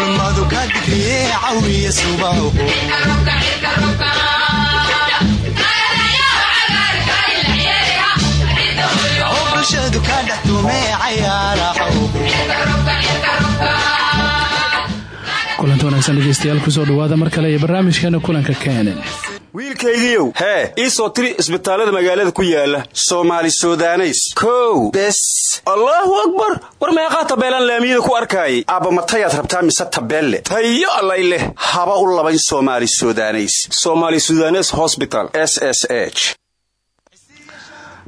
ulmadu ka digriye cawiya subaho bulshadu ka dhex tume cayaaraho kulanti wanaagsan dhegeystayaal ku soo dhawaada mar kale iyo barnaamijkeena kulanka keenan wiilkaygiiow hee ii soo tiri isbitaallada magaalada ku yaalla soomaali sudaneys. Kow bes. Allaahu akbar! War meeqaa tabeelaan laamiyada ku arkaayay? Aabba matayaad rabtaa mise tabeelle? Tayo allay leh. Haba u labayn somaali sudaneys. Somaali sudanes hosbital s s h.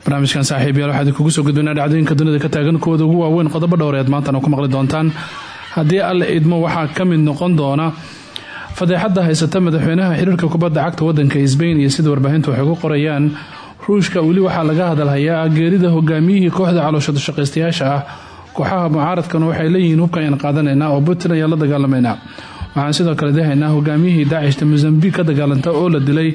Barnaamijkan saaxiibayaal waxaad kugu soo gudbaynaa dhacdooyinka dunida ka taagan kuwooda ugu waaweyn qodobo dhowreed maantana ku maqli doontaan. Haddii alle idmo waxaa ka mid noqon doona fadeexadda haysata madaxweynaha xiriirka kubadda cagta wadanka sbain iyo sida warbaahintu waxay ku qorayaan. Ruushka weli waxaa laga hadalhayaa geerida hogaamiyihii kooxda calooshada shaqaystayaasha ah. Kooxaha mucaaradkana waxay leeyihiin hubka ayaan qaadanaynaa oo putin ayaa la dagaalamayna waxaan sidoo kale dehaynaa hogaamiyihii daacishta mosambik ka dagaalanta oo la dilay.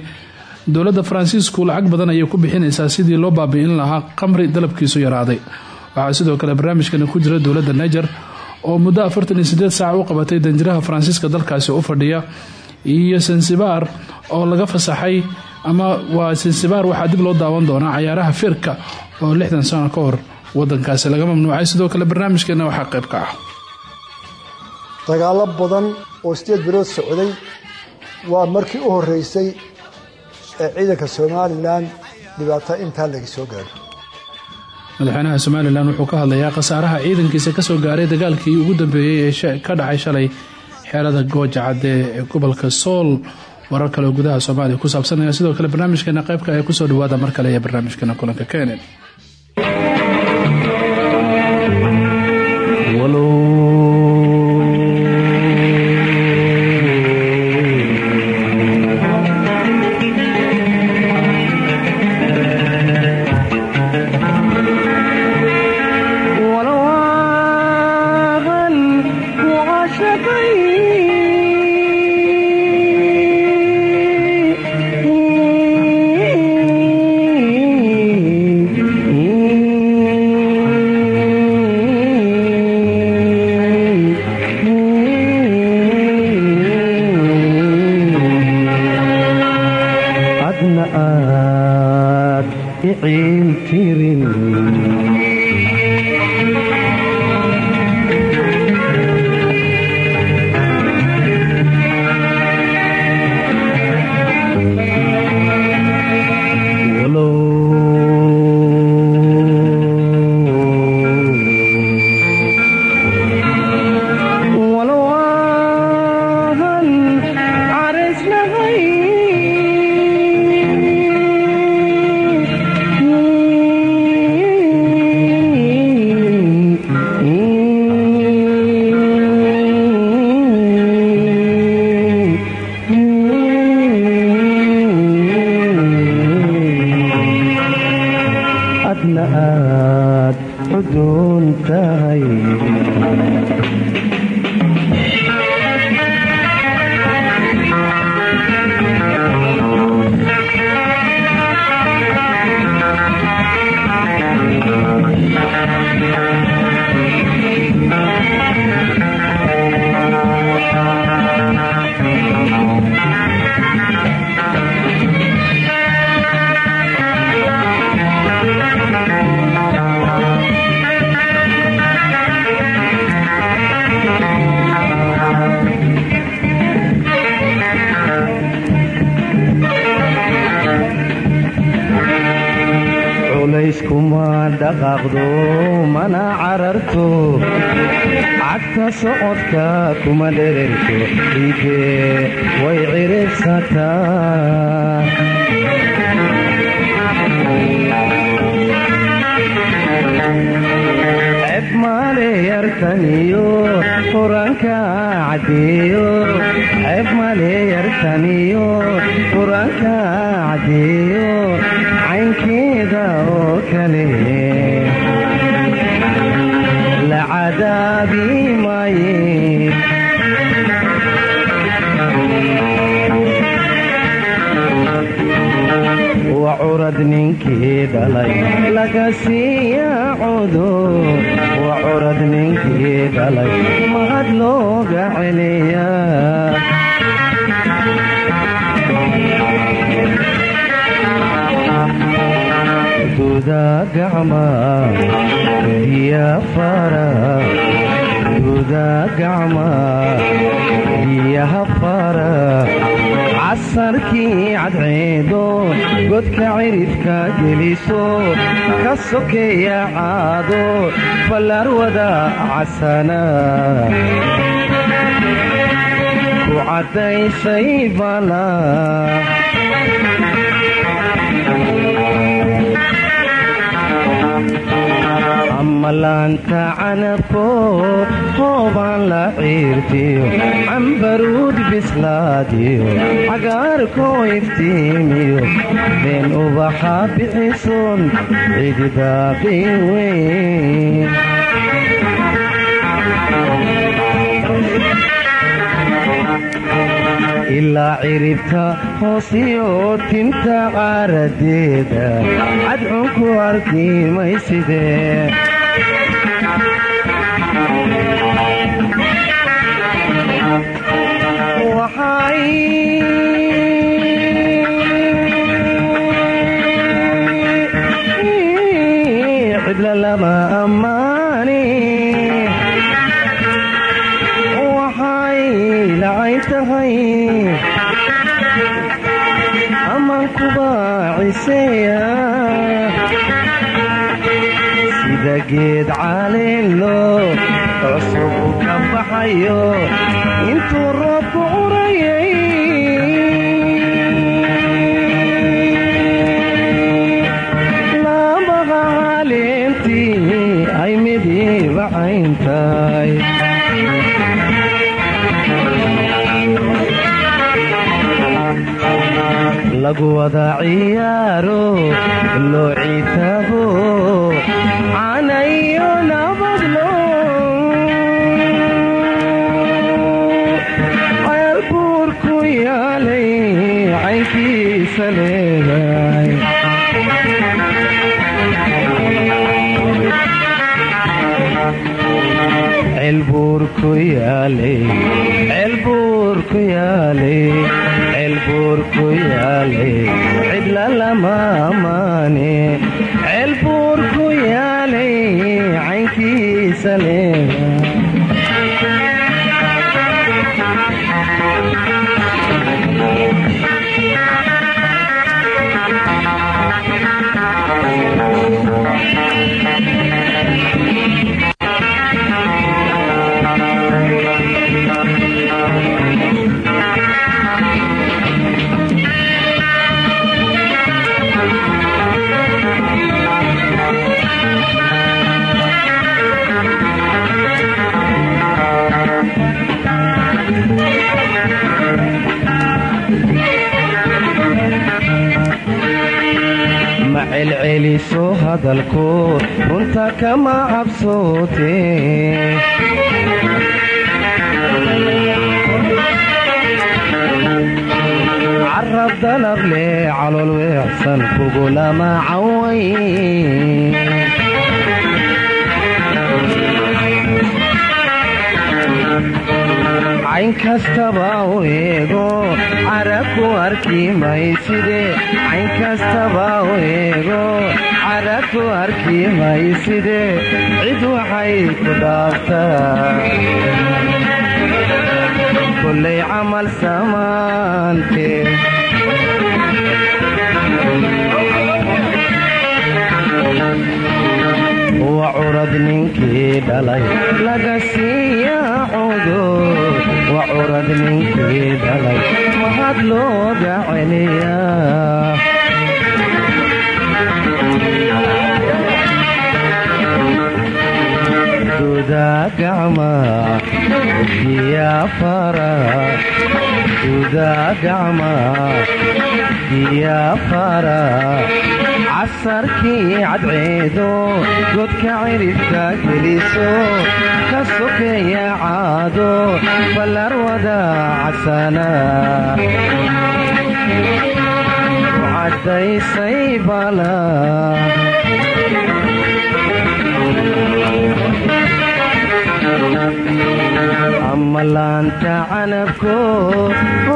Dowladda faransiisku lacag badan ayay ku bixinaysaa sidii loo baabi'in lahaa qamri dalabkiisu yaraaday. Waxaa sidoo kale barnaamijkani ku jira dowladda niger oo muddo afartan iyo saac u qabatay danjiraha faransiiska dalkaasi u fadhiya. Iyo sansibaar oo laga fasaxay ama waa sansibaar waxaa dib loo daawan doonaa cayaaraha firka oo lixdan sano ka hor wadankaasi laga mamnuucay sidoo kale barnaamijkeena waxaa qayb ka ah. Dagaalo badan oo sideed bilood socday waa markii u horeysay ee ciidanka somalilan dhibaato intaa laga soo gaaro madaxweynaha somalilan wuxuu ka hadlayaa khasaaraha ciidankiisa ka soo gaaray dagaalkii ugu dambeeyey ee ka dhacay shalay xeerada gooja cadde ee gobolka sool. Warar kale gudaha soomaaliya ku saabsanaya sidoo kale barnaamijkeena qaybka ee ku soo dhawaada mar kale ee barnaamijkeena kulanka kenen kuma dhererto dhiige way ciribsataa ceb male yartaniyo cadeeyo yartaniyo ninkii laga siiya cudu waa curad ninkii dhalay mahad looga celiya duda gacma diya fara duda gacma diyaha fara casarkii cadceedo godka cirifka geliso ka sokeeya caado ballarwada casana ku caddaysay bala amalaanta canabko hoobaan la ciirtiyo cambaruud bislaadiyo cagaarko iftiimiyo been ubaxa bixison cididaaqin weyn ciribta hoosiyo tinta qaaradeeda cadcunku arki geed caleelo cusub u ka baxayo lagu wada ciyaaro loo ciitaabo canayo nabadlo. Ceelbuurku yaalay caynkiisa leedahay. Ceelbuurku yaalay hadalku runta kama cabsoote carab dalab leh calool weecsan kugulama caway cayn kastaba u eego carabku arki mayside cayn kastaba u eego carabku arki mayside cid waxay ku dhaaftaa kullay camal samaante wa curad ninkii dhalay. Laga siiya cudur. Wa curad ninkii dhalay. Mahad looga celiyaa duda gacma diya fara duda gacma diya fara casarkii cadceedo godka cirifka geliso ka sokeeya caado ballarwada casana caddaysay bala ama laanta canabko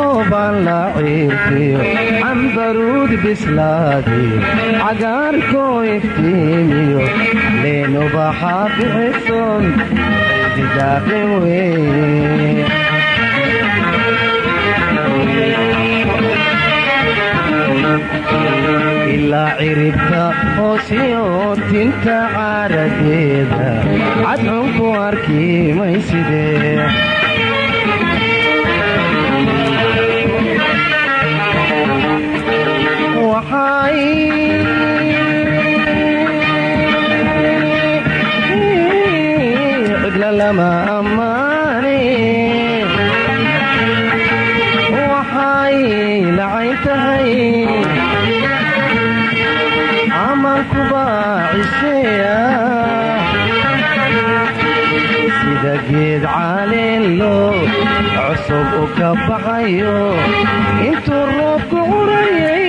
oo baan la ciirtiyo cambaruud bislaadi cagaarkoo iftiimiyo leenubaxaa bixison cididaaqin wey ilaa ciribta hoosiyo tinta caaradeeda cadxunku arki maysidee waxay geed caleelo cusub u ka baxayo intuu roobku curayay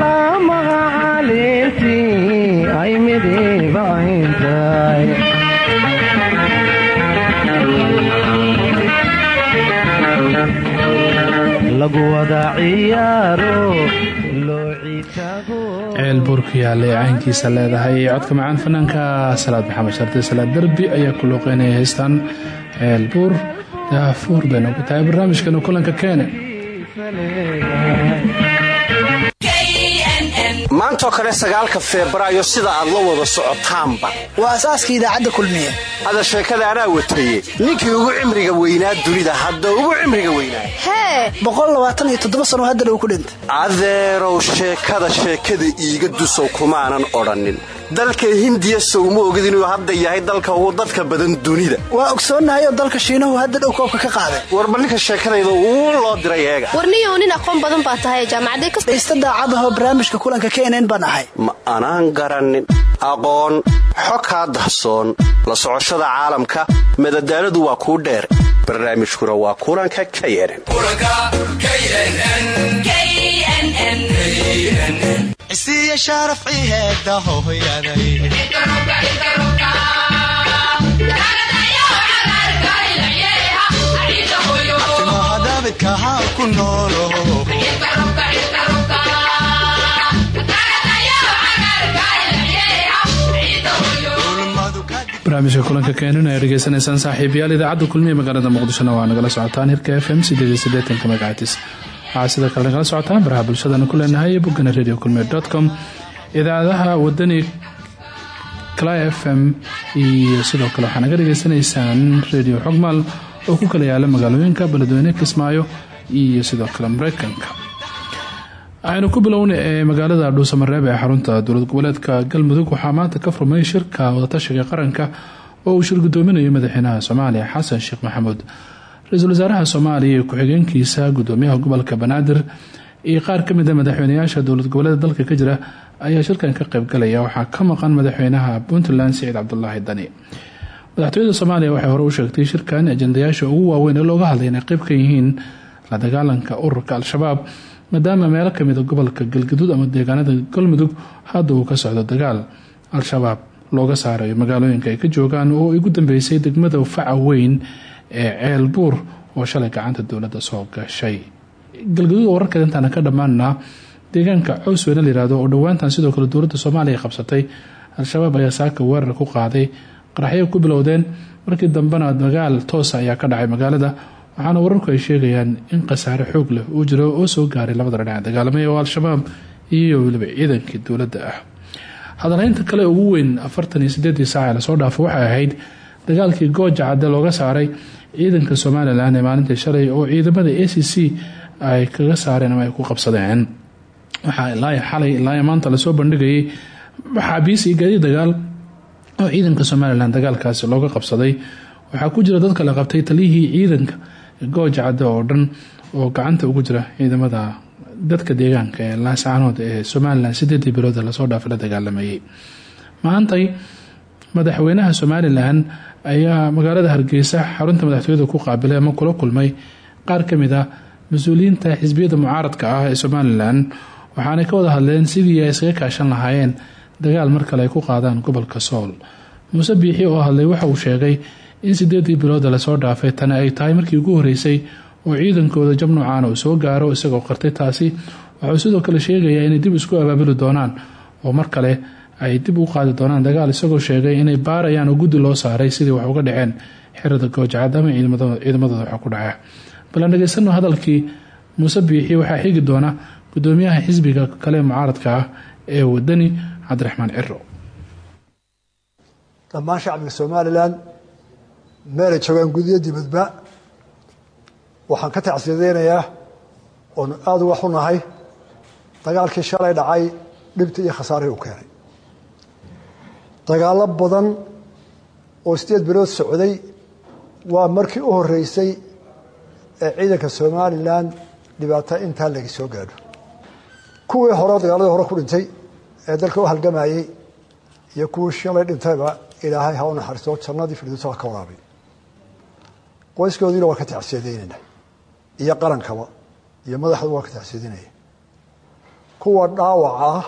laamaha caleentii ay midiba ahintahay lagu wada ciyaaro loo ciitaago ceel buurka yaallay caynkiisa leedahay. Codka macaan fanaanka salaad maxamed shardi salaad derbi ayaa ku looqeynaya haystaan ceel buur daafuur bay noogu tahay. Barnaamijkana kulanka keene maantoo kale sagaalka febraayo sida aad la wada socotaanba. Waa asaaska idaacadda kulmiye. Hada sheekada anaa wataye ninkii ugu cimriga weynaa dunida hadda ugu cimriga weynaa. Hee! Sano hadda dhow ku dhintay. Adeerow sheekada sheekada iiga dusow kumaanan odhannin dalka hindiya sowma ogid inuu hadda yahay dalka ugu dadka badan dunida. Waa ogsoonnahay oo dalka shiinahu hadda dhow koobka ka qaaday. Warba ninka sheekadayda uu loo diray eega? Warniyow nin aqoon badan baa tahay jaamacaday ka dhaysta daacadahoo barnaamijka kulanka knn baan ahay. Ma anaan garannin aqoon xo kaa dahsoon. La socoshada caalamka madadaaladu waa kuu dheer. Barnaamijkuna waa kulanka knn noolo barnaamijka kulanka keenan ay dhegeysanaysaan saaxiibayaal idaacadda kulmiye magaalada muqdishona waa nagala socotaan hirka f m magacatis waxaa kale nagala socotaan baraha bulshadana ku leenahay boggana radio kulmiye com idaacadaha f m iyo sidoo kale waxaa naga dhegeysanaysaan radio xogmaal oo ku kala yaalla magaalooyinka beledweyne kismaayo iyo sidoo kale mareykanka aynu ku bilowna ee magaalada dhuusamareeb ee xarunta dowlad goboleedka galmudug waxaa maanta ka furmay shirka wadatashiga qaranka oo uu shir gudoominayo madaxweynaha soomaaliya xasan sheekh maxamuud ra'iisul wasaaraha soomaaliya iyo ku-xigeenkiisa gudoomiyaha gobolka banaadir iyo qaar ka mid a madaxweynayaasha dowlad goboleeda dalka ka jira ayaa shirkan ka qeybgalaya waxaa ka maqan madaxweynaha puntland siciid cabdulaahi dani. Madaxtooyada soomaaliya waxay hore u sheegtay shirkan ajandayaasha ugu waaweyn ee looga hadlay inay qeyb ka yihiin la dagaalanka ururka al-shabaab maadaama meelo kamida gobolka galgaduud ama deegaanada galmudug hadda uu ka socdo dagaal al-shabaab looga saarayo magaalooyinka ay ka joogaan oo igu dambeysay degmada faca weyn ee ceel oo shalay gacanta dowladda soo gashay. Galgaduud wararkeeda intaana ka dhammaanaa deegaanka cows weyne oo dhowaantan sidoo kale dowladda soomaaliya qabsatay al-shabaab ayaa saaka weerar ku qaaday qaraxyo ku bilowdeen. Markii dambena dagaal toosa ayaa ka dhacay magaalada waxaana wararku ay sheegayaan in khasaare xoog leh uu jiro oo soo gaaray labada dhinac dagaalamay oo al-shabaab iyo weliba ciidankii dowladda ah. Hadalhaynta kale ugu weyn afartan iyo sideedii saac ee la soo dhaafo waxay ahayd dagaalkii gooja looga saaray ciidanka somalilan ee maalintii shalay oo ciidamada a c c ay kaga saareen ama ay ku qabsadeen. Waxaa ilaa xalay ilaa maanta la soo bandhigayay maxaabiis iyo gaadiid dagaal oo ciidanka somalilan dagaalkaasi looga qabsaday. Waxaa ku jira dadka la qabtay taliyihii ciidanka gooja cadde oo dhan oo gacanta ugu jira ciidamada dadka deegaanka ee laascaanood ee somalilan sideedii bilood la soo dhaafay la dagaalamayay madaxweynaha somalilan ayaa magaalada hargeysa xarunta madaxtooyada ku qaabilay ama kula kulmay. Qaar ka mid a mas'uuliyiinta xisbiyada mucaaradka ah ee somalilan waxaanay ka wada hadleen sidii ay iskaga kaashan lahaayeen dagaal mar kale ay ku qaadaan gobolka sool. Muuse biixi oo hadlay waxa uu sheegay in sideedii bilooda la soo dhaafay tani ay tahay markii ugu horeysay oo ciidankooda jab noocaana uu soo gaaro isagoo qartay taasi waxauu sidoo kale sheegayaa inay dib isku abaabuli doonaan oo mar kale ay dib u qaadi doonaan dagaal isagoo sheegay inay baarayaan oo guddi loo saaray sidii wax uga dhaceen xirada goojacad ama ciidamadooda waxa ku dhaca balan dhegeysano hadalkii muuse biixi waxaa xigi doona gudoomiyaha xisbiga kale mucaaradka ah ee wadani cabdiraxmaan ciro dhammaan shacbiga somalilan meelay joogaan gudiyo dibadba waxaan ka tacsiyadeynayaa oonu aada uga xunahay dagaalkii shalay dhacay dhibta iyo khasaarihii u keenay dagaallo badan oo sideed bilood socday waa markii u horeysay ee ciidanka somalilan dhibaato intaa laga soo gaadho. Kuwii hore dagaaladii hore ku dhintay ee dalka u halgamayey iyo kuwii shalay dhintayba ilaahay ha u naxariisto jannadii firdowsa ha ka waraabay qoyskoodiina waa ka tacsiyadaynayna iyo qarankaba iyo madaxdu waa ka tacsiyadinaya kuwa dhaawaca ah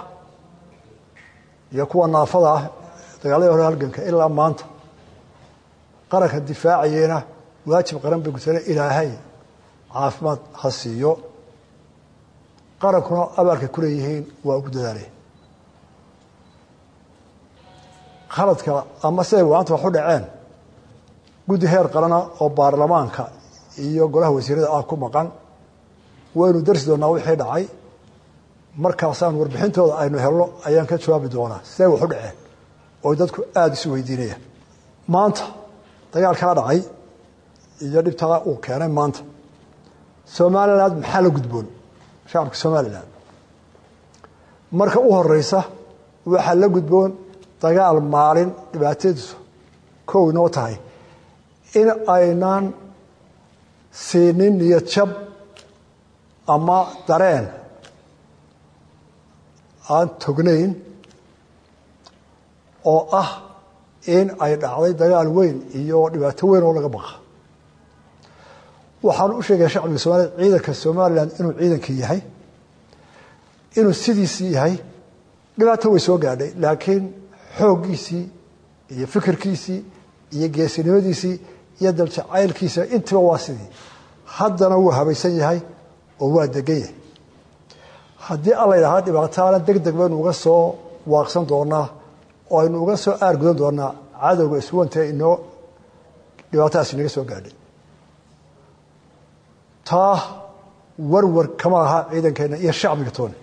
iyo kuwa naafada ah dagaaladii hore halganka ilaa maanta. Qaranka difaacayena waajib qaran bay gutana ilaahay caafimaad ha siiyo. Qarankuna abaalkay ku leeyihiin waa ugu dadaalay. Khaladka ama siday maanta wax u dhaceen guddi heer qarana oo baarlamaanka iyo golaha wasiirada ah ku maqan waynu darsi doonaa wixii dhacay. Markaasaan warbixintooda aynu helno ayaan ka jawaabi doonaa siday wax u dhaceen oo dadku aada isu weydiinayaan. Maanta dagaalkaa dhacay iyo dhibtaa uu keenay maanta. Somalilan maxaa la gudboon? Shacabka somalilan marka u horeysa waxaa la gudboon dagaal maalin dhibaatadiisu kow inoo tahay. In aynaan siinin niyad jab ama dareen aan tognayn oo ah in ay dhacday dagaal weyn iyo dhibaato weyn oo laga baqa. Waxaan u sheegaya shacbiga somaaliya ciidanka somalilan inuu ciidankii yahay inuu sidiisii yahay dhibaato way soo gaadhay laakiin xooggiisii iyo fikirkiisii iyo geesinimadiisii iyo daljacaylkiisa intiba waa sidii. Haddana wuu habaysan yahay oo waa degan yahay. Haddii alla yidhaahda dhibaataana deg deg baynu uga soo waaqsan doonaa oo aynu uga soo aargudan doonaa cadowga iswanta inoo dhibaatadaas inaga soo gaadhay. Taa warwar kama aha ciidankeenna iyo shacbiga tooni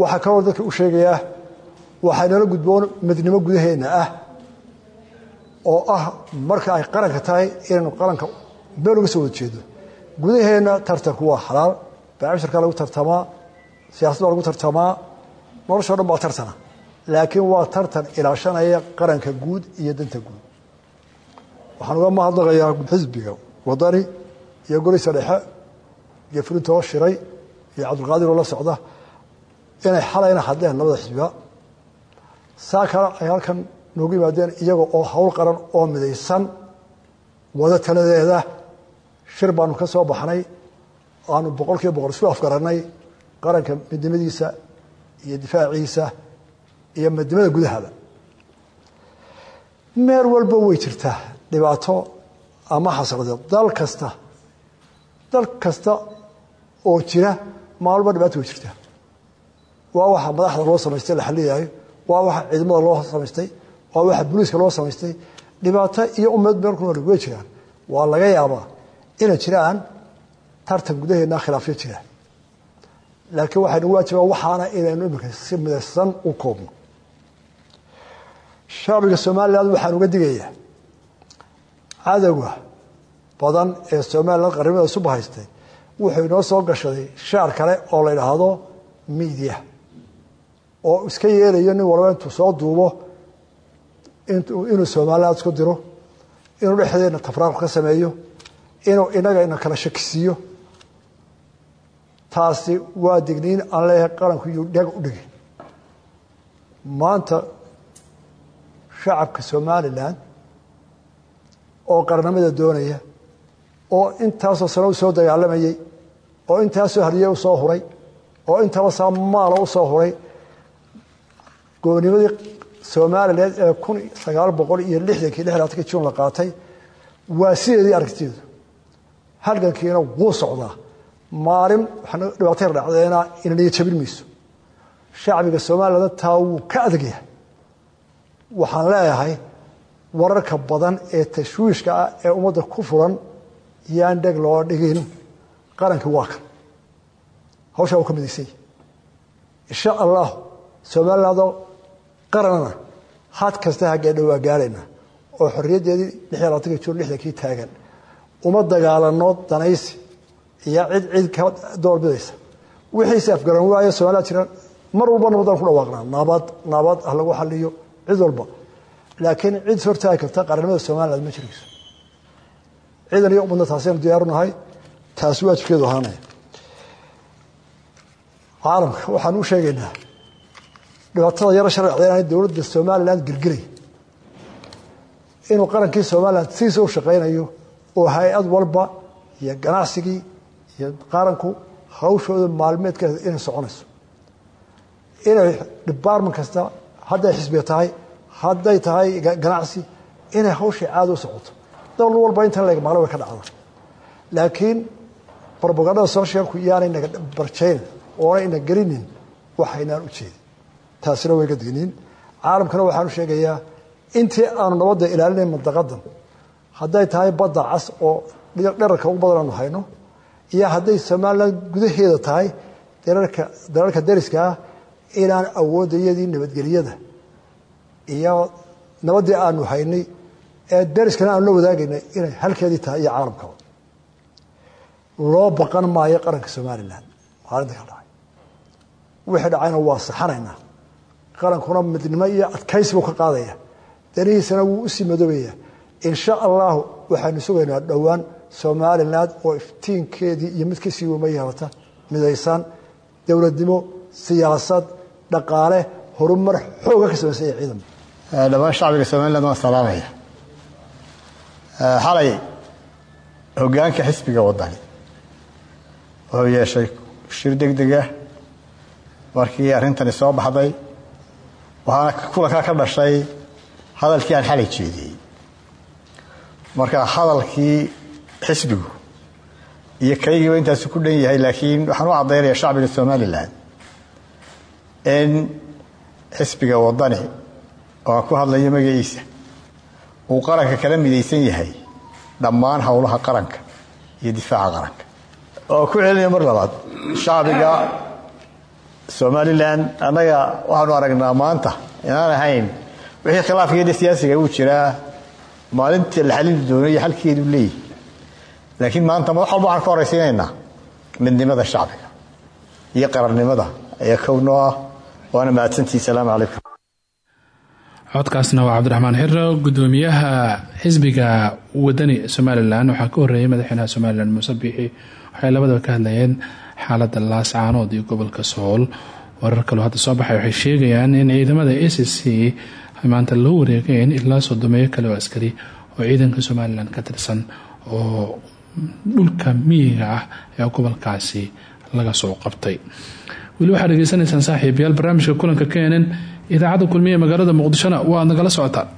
waxaa kaloo dadka u sheegayaa waxaa inala gudboon midnimo gudaheenna ah oo ah marka ay qaranka tahay inaynu qaranka meel uga soo wada jeedo. Gudaheenna tartanku waa xalaal baacishirkaa lagu tartamaa siyasad baa lagu tartamaa noloshao dhan baa tartana. Laakiin waa tartan ilaashanaya qaranka guud iyo danta guud. Waxaan uga mahadnaqayaa xisbiga wadani iyo golisa dhexe iyo fulintoo shiray iyo cabdulqaadir oo la socda inay xalayna hadleen labada xisbiga. Saa kale ay halkan noogu yimaadeen iyaga oo hawl qaran oo midaysan wada taladeeda shir baanu ka soo baxnay aanu boqol kiiba boqol isku afgarannay qaranka midnimadiisa iyo difaaciisa iyo midnimada gudahaba meel walba way jirtaa dhibaato ama xasradeed dal kasta dal kasta oo jira maalba dhibaato way jirtaa. Waa waxa madaxda loo samaystay la xaliyayo waa waxa ciidamada loo samaystay. Waa waxa booliiska loo samaystay. Dhibaato iyo ummad meel ku nool way jiraan. Waa laga yaabaa inay jiraan tartan gudaheena khilaafyo jira laakiin waxaynu waajibaa waxaana inaynu imika si midaysan u koobno. Shacbiga somalilan waxaan uga digayaa cadowga badan ee somalilan qarnimada isu bahaystay wuxuu inoo soo gashaday shaar kale oo la yidhaahdo miidiya oo iska yeelayo nin walba intuu soo duubo inuu somalilan isku diro inuu dhexdeena tafraaq ka sameeyo inuu inaga ina kala shakisiiyo taasi waa digniin aan leeyahay qaranku iyo dheg u dhigin maanta shacabka somalilan oo qarnimada doonaya oo intaasoo sano u soo dagaalamayey oo intaasoo hariye u soo huray oo intaba saa maala u soo huray goonimadii somalilan ee kun sagaal boqol iyo lixdankii lixdaatankii juun la qaatay waa sideedii aragtideedu halgankiina wuu socdaa maalin waxaana dhibaatayna dhacdeena inaniyo jabin mayso. Shacbiga somalilan taa wuu ka adag yahay. Waxaan leeyahay wararka badan ee tashwiishka ah ee ummadda ku furan yaan dheg loo dhigin. Qarankii waa kan. Hawshaa uu ka midaysay insha allah somalilandoo qaranana had kasta hageedha waa gaaraynaa oo xorriyaddeedii lix iyo labaatanki juun lixdankii taagan. Uma dagaalano danaysi iyo cid cid ka doorbidaysa. Wixiise afgaran waayo somaliland jira mar walba nabadaan ku dhawaaqnaa. Nabad nabad ha lagu xaliyo cid walba. Laakiin cid hortaagi karta qarannimada somaliland ma jirayso. Ciidan iyo ummadna taasaynu diyaarunahay taasi waajibkeedu ahaanaya caalamka waxaan u sheegaynaa dhibaatada yaro sharcida inaanay dowladda somaliland gelgelay inuu qarankii somaliland sidiisa u shaqaynayo oo hay'ad walba iyo ganacsigii iyo qaranku hawshooda maalmeedkeeda inay soconayso. Inay department kasta hadday xisbiga tahay hadday tahay ganacsi inay hawshii caada u socoto. Dowlad walba intan leg maalin way ka dhacda laakiin robagandada socialku iyaanay naga barjaynin oona ina gelinin waxaynaan u jeedin. Taasina way ga digniin. Caalamkana waxaan u sheegayaa intii aanu nabadda ilaalinayn mandaqadan hadday tahay badda cas oo dherarka ugu badan aanu hayno iyo hadday somaliland gudaheeda tahay dalalka dariska ah inaan awoodayadii nabadgelyada. Iyo nabaddii aanu haynay ee dariskana aanu la wadaagaynay inay halkeedii tahay iyo caalamkaba loo baqan maayo qaranka somalilan maalinta ka dhacay. Wixii dhacayna waa saxanaynaa. Qarankuna midnimo iyo adkaysi buu ka qaadaya. Danihiisana wuu u sii madoobaya insha allahu waxaanu sugaynaa dhowaan somaliland oo iftiinkeedii iyo mid ka sii wema yeelata. Midaysan dowladnimo siyaasad dhaqaale horumar xooga ka samaysanya ciidan. Dhammaan shacbiga somaliland waan salaamaya. Xalay hogaanka xisbiga wadani wuxuu yeeshay shir deg dega markii arrintani soo baxday waxaana kulankaa ka dhashay hadalkii aan xalay jeediyey. Marka hadalkii xisbigu iyo kaygiiba intaasu ku dhan yahay laakiin waxaan u caddaynaya shacbiga somalilan in xisbiga wadani oo ku hadlayo magaciisa uu qaranka kala midaysan yahay dhammaan howlaha qaranka iyo difaaca qaranka. Oo ku celinaya mar labaad shacbiga somalilan annaga waxaanu aragnaa maanta inaan ahayn wixii khilaafkeeda siyaasiga uu jiraa maalintii la xalili doono iyo xalkeedu leeyahy laakiin maanta wax walba waxaan ka horaysiinaynaa midnimada shacbiga iyo qarannimada ayaa kownoo ah waana mahadsantihi salaamu calaykum. Codkaasna waa cabdiraxmaan xiro gudoomiyaha xisbiga wadani somalilan. Waxaa ka horeeyay madaxweynaha somalilan muuse biixi. Waxay labadaba ka hadlayeen xaalada laascaanood iyo gobolka sool. Warar kaloo hadda soo baxay waxay sheegayaan in ciidamada a c c maanta loo wareegeen ilaa sodomeeyo kale oo askari oo ciidanka somalilan ka tirsan oo dhulka miyiga ah ee gobolkaasi laga soo qabtay. Weli waxaad dhegeysanaysaan saaxiibayaal barnaamijka kulanka idaacadda kulmiye ee magaalada muqdishona waa aad nagala socotaan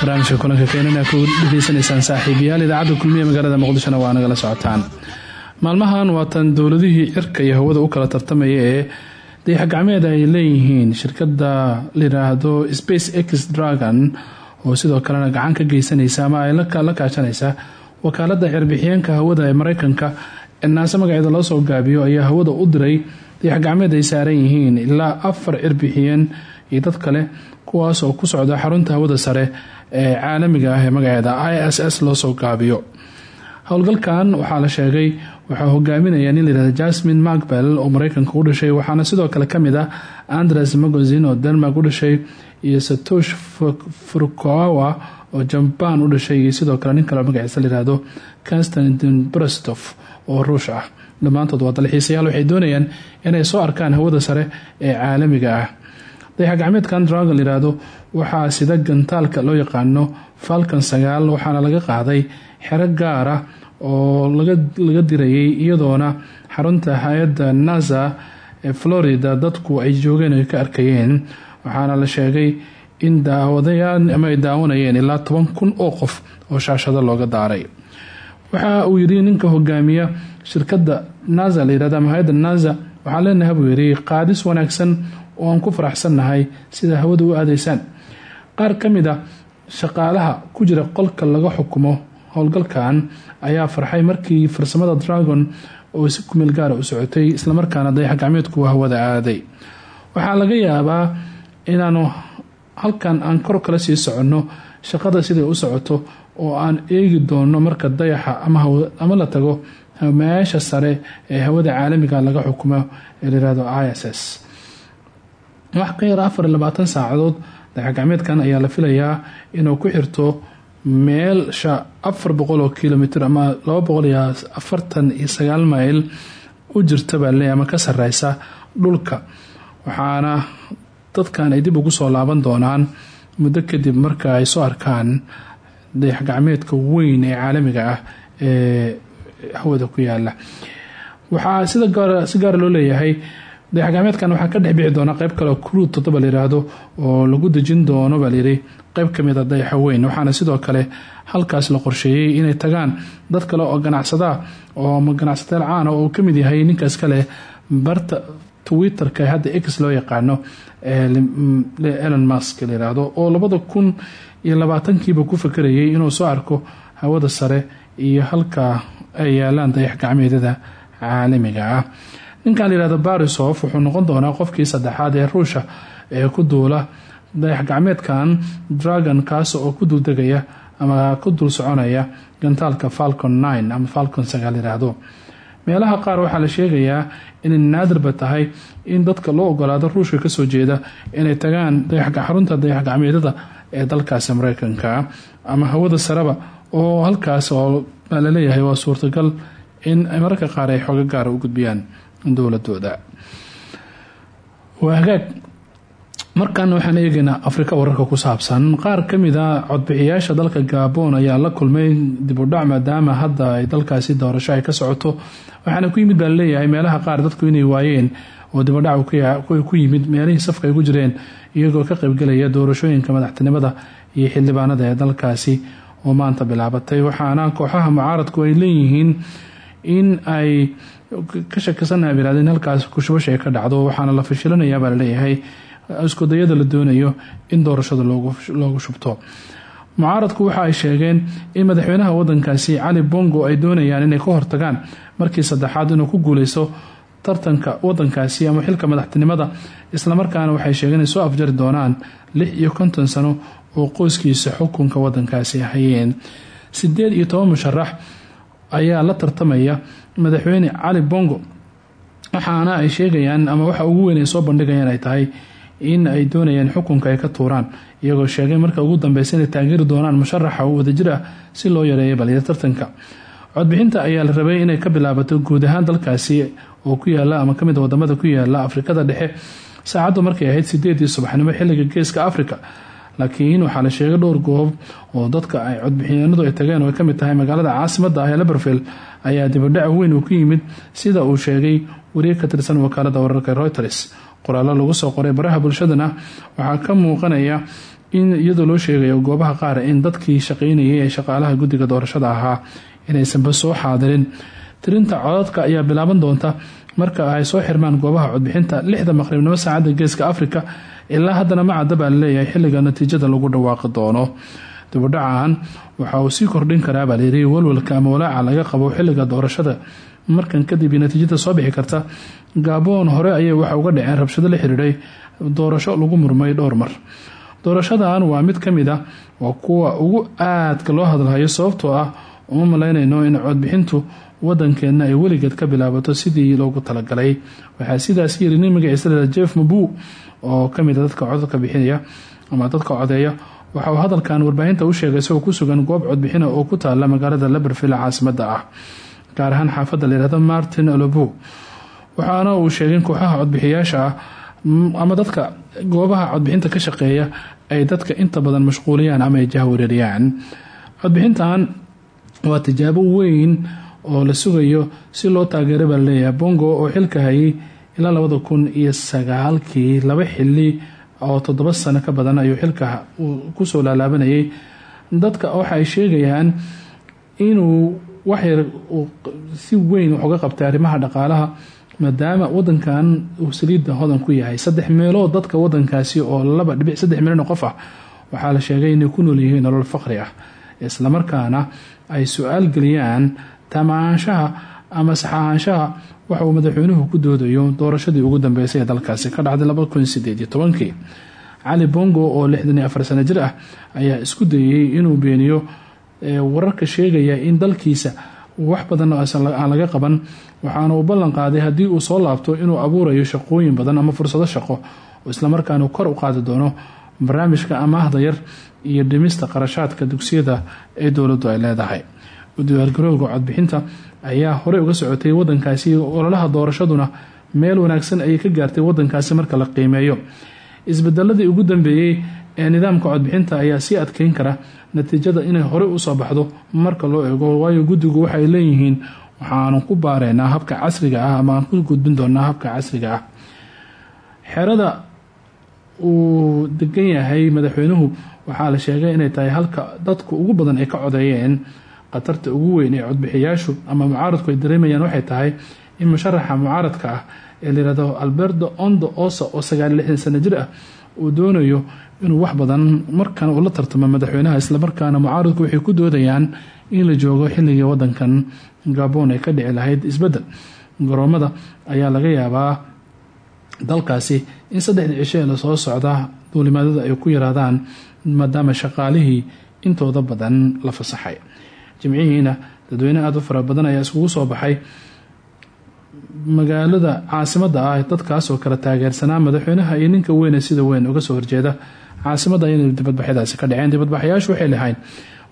barnaamijka kulanka keenan ku dhegeysanaysaan saaxiibayaal idaacadda kulmiye ee magaalada muqdishona waa nagala socotaan maalmahan waatan dowladihii cirka iyo hawada u kala tartamaya ee dayaxgacmeed ay leeyihiin. Shirkada layiraahdo space x dragon oo sidoo kalena gacan ka geysanaysa ama ay la kaashanaysa wakaalada cirbixiyeenka hawada ee mareykanka ee naase magaceeda loo soo gaabiyo ayaa hawada u diray dayaxgacmeed ay saaran yihiin ilaa afar cirbixiyeen iyo dad kale kuwaas oo ku socda xarunta hawada sare ee caalamiga ah ee magaceeda i loo soo gaabiyo. Howlgalkan waxaa la sheegay waxaa hogaaminaya nin layihahda jasmin macbel oo mareykanka u dhashay waxaana sidoo kale ka mid ah andres magazin oo denmark u dhashay iyo satosh furukawa oo jambaan u dhashay iyo sidoo kale nin kale magaciisa layihahdo constantin brestof oo ruush ah. Dhammaantood waa dalxiisayaal waxay doonayaan inay soo arkaan hawada sare ee caalamiga ah. Dayax gacmeedkan dragon layihahdo waxaa sida gantaalka loo yaqaano falcon sagaal waxaana laga qaaday xero gaar ah oo laga dirayay iyadoona xarunta hay'adda nasa ee florida dadku ay joogeen ay ka arkayeen. Waxaana la sheegay in daawadayaan ama ay daawanayeen ilaa toban kun oo qof oo shaashado looga daaray. Waxa uu yiri ninka hogaamiya shirkadda nasa layirahdo ama hay'adda nasa waxaan leenahay buu yiri qaadis wanaagsan oo aan ku faraxsannahay sida hawada u aadaysaan. Qaar ka mid a shaqaalaha ku jira qolka laga xukumo howlgalkan ayaa farxay markii farsamada dragon oo si kumeel gaara u socotay islamarkaana dayax gacmeedku hawada aaday. Waxaa laga yaabaa inaanu halkan aan kor kala sii soconno shaqada siday u socoto oo aan eegi doono marka dayaxa ama la tago meesha sare ee hawada caalamiga laga xukumo ee layirahdo i wax ka afar labaatan saacadood dayax gacmeedkan ayaa la filayaa inuu ku xirto meelsha afar boqol oo kilomitr ama laba boqol iyo afartan iyo sagaal mayl u jirta baa le ama ka sareysa dhulka. Waxaana dadkan ay dib ugu soo laaban doonaan muddo kadib marka ay soo arkaan dayax gacmeedka weyn ee caalamiga ah ee hawada ku yaalla waxaa sida si gaara loo leeyahay dayax gacmeedkan waxaa ka dhex bixi doonaa qeyb kale cruud toddoba layiraahdo oo lagu dejin doono baa layiri qeyb ka mid a dayaxa weyn waxaana sidoo kale halkaas la qorsheeyey inay tagaan dad kale oo ganacsadaa oo ganacsatayaal caana oo uu ka mid yahay ninkaas kale barta twitterka hadda x loo yaqaano elon musk layiraahdo oo labada kun iyo labaatankiiba ku fakarayay inuu soo arko hawada sare iyo halka ay yaalaan dayax gacmeedyada caalamiga ah ninkan layihahdo barisof wuxuu noqon doonaa qofkii saddexaad ee ruusha ee ku duula dayax gacmeedkan dragon kaas oo ku duldegaya ama ku dul soconaya gantaalka falcon nine ama falcon sagaal yiraahdo meelaha qaar waxaa la sheegayaa inay naadirba tahay in dadka loo ogolaado ruushka ka soo jeeda inay tagaan xarunta dayax gacmeedyada ee dalkaasi mareykanka ama hawada sareba oo halkaas oo la leeyahay waa suurtagal in mararka qaar ay xooga gaara u gudbiyaan dowladooda. Waa hagaag. Markaana waxaan eegaynaa afrika wararka ku saabsan. Qaar ka mid a codbixiyaasha dalka gabon ayaa la kulmay dibudhac maadaama hadda ay dalkaasi doorasho ay ka socoto. Waxaana ku yimid baa la leeyahay meelaha qaar dadku inay waayeen oo dibudhac ku yimid meelihii safka ay ku jireen iyagoo ka qaybgelaya doorashooyinka madaxtinimada iyo xildhibaanada ee dalkaasi oo maanta bilaabatay. Waxaana kooxaha mucaaradku ay leeyihiin in ay ka shakisanaha biraadeen halkaas kushubasha ay ka dhacdo waxaana la fashilinayaa baa la leeyahay iskudayada la doonayo in doorashada loogu shubto. Mucaaradku waxa ay sheegeen in madaxweynaha wadankaasi cali bongo ay doonayaan inay ka hortagaan markii saddexaad inuu ku guuleysto tartanka wadankaasi ama xilka madaxtinimada islamarkaana waxay sheegeen inay soo afjari doonaan lix iyo konton sano oo qoyskiisa xukunka wadankaasi hayeen. Sideed iyo toban musharax ayaa la tartamaya madaxweyne cali bongo waxaana ay sheegayaan ama waxa ugu weyn ay soo bandhigayaan ay tahay in ay doonayaan xukunka ay ka tuuraan iyagoo sheegay marka ugu dambeysa inay taageeri doonaan musharaxa wadajir ah si loo yareeyo baliya tartanka. Codbixinta ayaa la rabay inay ka bilaabato guud ahaan dalkaasi oo ku yaalla ama ka mid waddamada ku yaalla afrikada dhexe saacaddu markay ahayd sideedii subaxnimo xilliga geeska africa laakiin waxaa la sheegay dhowr goob oo dadka ay codbixinadu ay tageen oo ka mid tahay magaalada caasimada ah ee leberville ayaa dibadhac weyn uu ku yimid sida uu sheegay wariye ka tirsan wakaalada wararka reuters. Qoraallo lagu soo qoray baraha bulshadana waxaa ka muuqanaya in iyadoo loo sheegayo goobaha qaar in dadkii shaqeynayay ee shaqaalaha guddiga doorashada ahaa inaysanba soo xaadirin. Tirinta codadka ayaa bilaaban doonta marka ay soo xirmaan goobaha codbixinta lixda maqribnimo saacadda geeska africa ilaa haddana ma cadda baa la leeyahay xilliga natiijada lagu dhawaaqi doono dibudhacan waxa uu sii kordhin karaa baa layiri walwalka ama laga qabo xilliga doorashada. Markan kadib natiijada soo bixi karta gabon hore ayay waxa uga dhaceen rabshado la xiriiray doorasho lagu murmay dhowr mar. Doorashadan waa mid ka mid ah waa kuwa ugu aadka loo hadalhayo sababtoo ah uma malaynayno in codbixintu wadankeena ay weligeed ka bilaabato sidii loogu talagalay. Waxaa sidaas yiri nin magaciisa jeff mabu oo ka mid a dadka codadka bixinaya ama dadka codeeya waxa uu hadalkan warbaahinta u sheegay isagoo ku sugan goob codbixina oo ku taala magaalada laberville caasimada ah gaar ahaan xaafadda layihahdo martin olobo waxaana uu sheegay in kooxaha codbixiyaasha ah ama dadka goobaha codbixinta ka shaqeeya ay dadka inta badan mashquuliyaan ama ay jahwareeriyaan. Codbixintan waa tijaabo weyn oo la sugayo si loo taageero baa bongo oo xilka hayay ilaa labada kun iyo sagaalkii laba xili oo toddoba sano ka badan ayuu xilka ku soo laalaabanayay dadka waxa ay sheegayaan inuu waxyar si weyn wax uga qabtay arrimaha dhaqaalaha maadaama wadankan uu saliidda hodan ku yahay. Saddex meelood dadka wadankaasi oo laba dhibic saddex milyan oo qof ah waxaa la sheegay inay ku nool yihiin nolol faqri ah islamarkaana ay su'aal geliyaan tamaanshaha ama saxaanshaha waxa uu madaxweynuhu ku doodayo doorashadii ugu dambeysay ee dalkaasi. Ka dhacday laba kun sideed cali bongo oo lixdan iyo afar sano jir ah ayaa isku dayay inuu beeniyo wararka sheegaya in dalkiisa wax badan aan laga qaban. Waxaana uu ballan qaaday haddii uu soo laabto inuu abuurayo shaqooyin badan ama fursado shaqo oo islamarkaana kor u qaadi doono barnaamijka amaahda yar iyo dhimista qarashaadka dugsiyada ee dowladdu ay leedahay udiyaargarowga codbixinta ayaa horey uga socotay wadankaasi ololaha doorashaduna meel wanaagsan ayay ka gaartay wadankaasi marka la qiimeeyo. Isbedeladii ugu dambeeyey ee nidaamka codbixinta ayaa sii adkeyn kara natiijada inay horey u soo baxdo marka loo eego waayo guddigu waxay leeyihiin waxaanu ku baareynaa habka casriga ah ama ku gudbin doonaa habka casriga ah. Xerada uu degan yahay madaxweynuhu waxaa la sheegay inay tahay halka dadku ugu badan ay ka codeeyeen khatarta ugu weyn ee codbixiyaashu ama mucaaradku ay dareemayaan waxay tahay in musharaxa mucaaradka ah ee layihahdo alberto ondo osa oo sagaal lixdan sano jir ah uu doonayo inuu wax badan markan uu la tartamo madaxweynaha islamarkaana mucaaradku waxay ku doodayaan in la joogo xilligii wadankan gabon ay ka dhici lahayd isbeddel garoomada ayaa laga yaabaa dalkaasi in saddexdii cisho ee la soo socda duulimaadada ay ku yaraadaan maadaama shaqaalihii intooda badan la fasaxay jimcihiina dadweyne aada u fara badan ayaa iskugu soo baxay. Magaalada caasimada ah dadkaasoo kala taageersanaa madaxweynaha iyo ninka weyne sida weyn uga soo horjeeda. Caasimada inay dibadbaxyadaasi ka dhaceen dibadbaxyaashu waxay lahayn.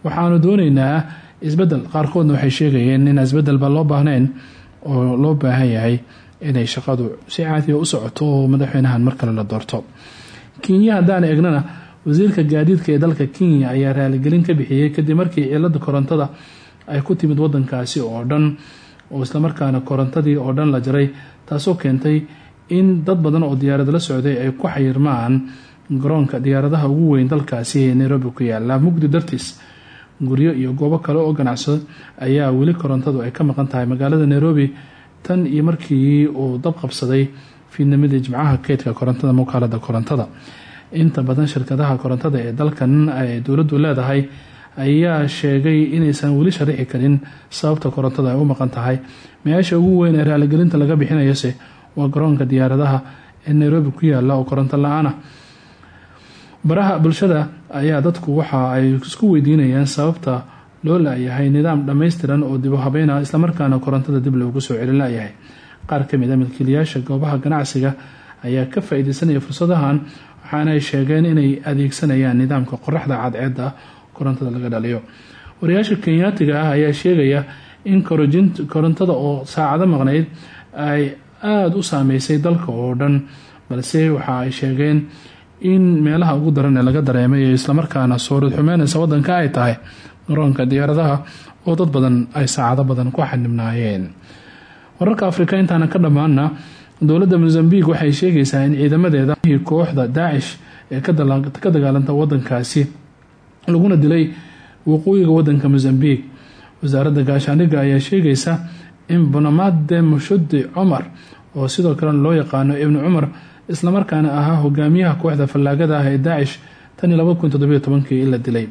Waxaanu dooneynaa isbeddel qaarkoodna waxay sheegayeen in isbedelba loo baahnayn oo loo baahan yahay inay shaqadu si caadiya u socoto madaxweynahan mar la doorto. Kenya haddaan eegnana wasiirka gaadiidka ee dalka kenya ayaa raaligelin ka bixiyey kadib markii cilada korontada ay ku timid wadankaasi oo dhan oo islamarkaana korontadii oo dhan la jaray taasoo keentay in dad badan oo diyaarad la socday ay ku xayirmaan garoonka diyaaradaha ugu weyn dalkaasi ee nairobi ku yaalla mugdi dartiis guryo iyo goobo kale oo ganacsado ayaa weli korontadu ay ka maqan tahay magaalada nairobi tan iyo markii uu dab qabsaday fiidnimadii jimcaha keydka korontada mukaalada korontada inta badan shirkadaha korontada ee dalkan ay dowladdu leedahay ayaa sheegay inaysan weli sharixi karin sababta korontada ay u maqan tahay. Meesha ugu weyn ee raaligelinta laga bixinayose waa garoonka diyaaradaha ee nairobi ku yaalla oo koronto la'aan ah baraha bulshada ayaa dadku waxa ay isku weydiinayaan sababta loo laayahay nidaam dhammaystiran oo dib u habeynah islamarkaana korontada dib loogu soo celin layahay qaar ka mid a milkiilayaasha goobaha ganacsiga ayaa ka faa-ideysanaya fursadahan waxaana ay sheegeen inay adeegsanayaan nidaamka qoraxda cadceeda korontada laga dhaliyo. Wariyaasha kenyaatiga ah ayaa sheegaya in korontada oo saacado maqnayd ay aada u saameysay dalka oo dhan balse waxa ay sheegeen in meelaha ugu daran ee laga dareemay islamarkaana suurad xumeyneysa wadanka ay tahay garoonka diyaaradaha oo dad badan ay saacado badan ku xanibnaayeen wararka afrika intaana ka dhammaana dowladda mozambique waxay sheegaysaa in ciidamadeeda kooxda daacish ee ka dagaalanta wadankaasi laguna dilay waqooyiga wadanka mozambique. Wasaaradda gaashaandhigga ayaa sheegaysa in bonamade mushudi cumar oo sidoo kalena loo yaqaano ibni cumar islamarkaana ahaa hogaamiyaha kooxda fallaagada ah ee daacish tan iyo laba kun in la dilay.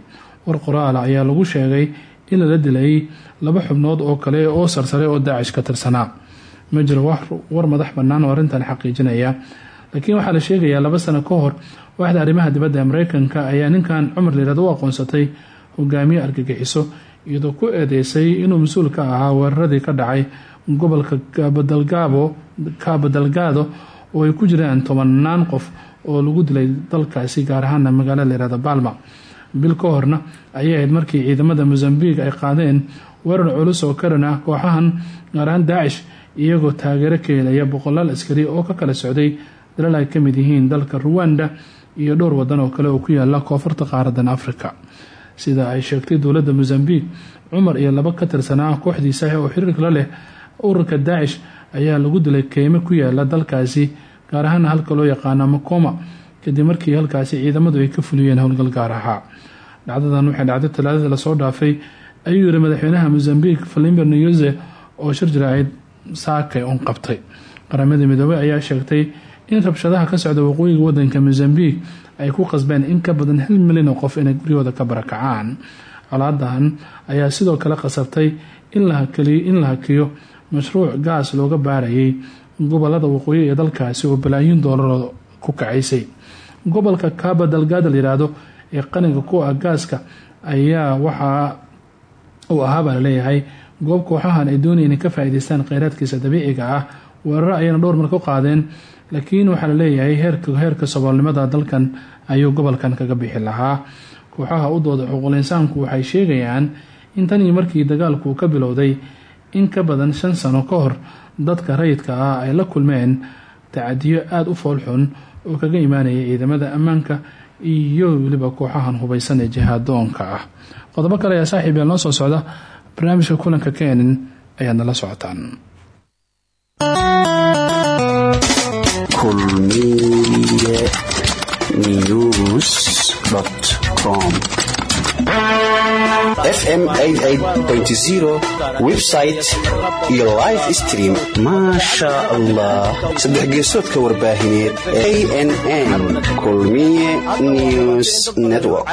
War qoraala ayaa lagu sheegay in lala dilay laba xubnood oo kale oo sarsare oo daacish ka tirsanaa ma jiro war madax bannaan oo arrintan xaqiijinaya. Laakiin waxaa la sheegayaa laba sano ka hor waaxda arrimaha dibadda ee ayaa ninkan cumar layirahdo u aqoonsatay hogaamiye argagixiso iyadoo ku eedeysay inuu mas'uul ka ahaa weeraradii ka dhacay gobolka kaabadalgaado oo ay ku jiraan tobanaan qof oo lagu dilay dalkaasi gaar ahaana magaalo layirahdo balma bil ka horna ayay ahayd markii ciidamada mosambique ay qaadeen weerar culus oo karan ah kooxahan gaar ahaan daacish iyagoo taageero ka helaya boqolaal askari oo ka kala socday dalal ay ka mid yihiin dalka ruwanda iyo dhowr wadan oo kale oo ku yaalla koonfurta qaaradan africa sida ay sheegtay dowladda mosambique cumar iyo laba ka tirsanaa kooxdiisa oo xiriirka la leh ururka daacish ayaa lagu dilay keymo ku yaalla dalkaasi gaar ahaan halka loo yaqaano makoma kadib markii halkaasi ciidamadu ay ka fuliyeen howlgal gaar ahaa. Dhacdadan waxay dhacday talaadada la soo dhaafay ayuu yiri madaxweynaha mosambique falimer niyose oo shir jaraacid saakay un qabtay. Qaramada midoobey ayaa sheegtay in rabshadaha ka socda waqooyiga wadanka mosambique ay ku qasbeen in ka badan hal milyan oo qof inay guryahooda ka barakacaan. Colaadahan ayaa sidoo kale qasabtay in la hakiyo mashruuc gaas looga baarayay gobollada waqooyi ee dalkaasi oo balaayiin doolaroo ku kacaysay. Gobolka caba dalgada la yiraahdo ee qaniga ku ah gaaska ayaa waxaa uu ahaabaa la leeyahay goob kooxahan ay doonaya inay ka faa-iideystaan kheyraadkiisa dabiiciga ah. Weeraro ayayna dhowr mar ku qaadeen laakiin waxaa la leeyahay heerka saboolnimada dalkan ayuu gobolkan kaga bixi lahaa. Kooxaha u dooda insaanku waxay sheegayaan in tan markii dagaalku ka bilowday in ka badan shan sano ka hor dadka rayidka ah ay la kulmeen tacadiyo aada u foolxun oo kaga imaanaya ciidamada ammaanka iyo weliba kooxahan hubeysan ee jihaadoonka ah. Qodobo kale ayaa saaxiib noo soo socda barnaamijka kulanka keenin ayaad nala socotaan. Fm website iyo live stream. Maasha allah saddex geesoodka warbaahineed ee ann kulmiye news network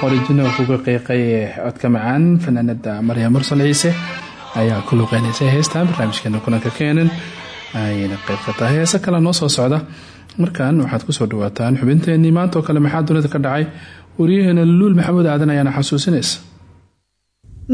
qorijino kuga qiiqay codka macaan fanaanada maryam mursal ciise ayaa ku luuqeynaysa heestan barnaamijkeena kulanka keenan ayayna qeyb ka tahay. Heese kale noo soo socda markan waxaad ku soo dhawaataan xubinteenii maantaoo kale maxaa dunida ka dhacay? Waryaheena luul maxamuud aadan ayaana xasuusinaysa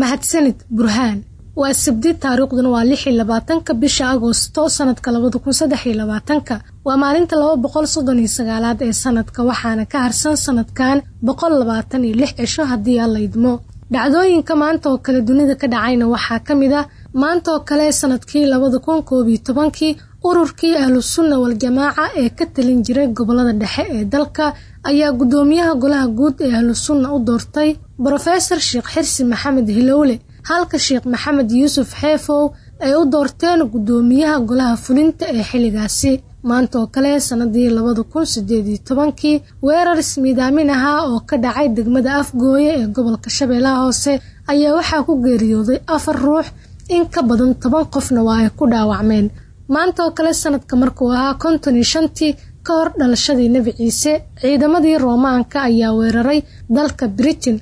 mahadsanid burhaan waa sabdi taariikhduna waa lix iyo labaatanka bisha agoosto sanadka labada kun labaatanka. Waa maalinta laba boqol soddon iyo sagaalaad ee sanadka waxaana ka harsan sanadkan boqol labaatan iyo lix cisho haddii aan la idmo. Dhacdooyinka maanta oo kale dunida ka dhacayna waxaa ka mid ah maanta oo kale sannadkii labada kun koob tobankii ururkii ahlu sunna wal-jamaaca ee ka talin jiray gobollada dhexe ee dalka ayaa guddoomiyaha golaha guud ee ahlu sunna u doortay brofesor sheekh xirsi maxamed hilowle halka sheekh maxamed yuusuf xeefow ay u doorteen guddoomiyaha golaha fulinta ee xilligaasi. Maanta kale sanadii labada kun sideed iyo tobankii weerar ismiidaamin ahaa oo ka dhacay degmada afgooye ee gobolka shabeellaha hoose ayaa waxaa ku geeriyooday afar ruux in ka badan toban qofna waa ay ku dhaawacmeen. Maanta kale sanadka markuu ahaa konton iyo shantii ka hor dhalashadii nebi ciise ciidamadii roomaanka ayaa weeraray dalka britain